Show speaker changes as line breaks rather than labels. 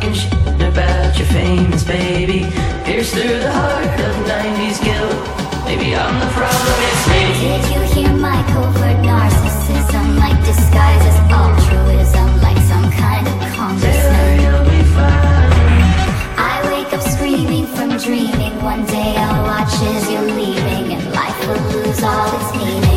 talking shit about your famous baby. Pierced through the heart of 90s guilt. Maybe I'm the problem, it's me.
Did you hear my covert narcissism? Like disguise as altruism, like some kind of consciousness.
You'll be fine.
I wake up screaming from dreaming. One day I'll watch as you're leaving, and life will lose all its meaning.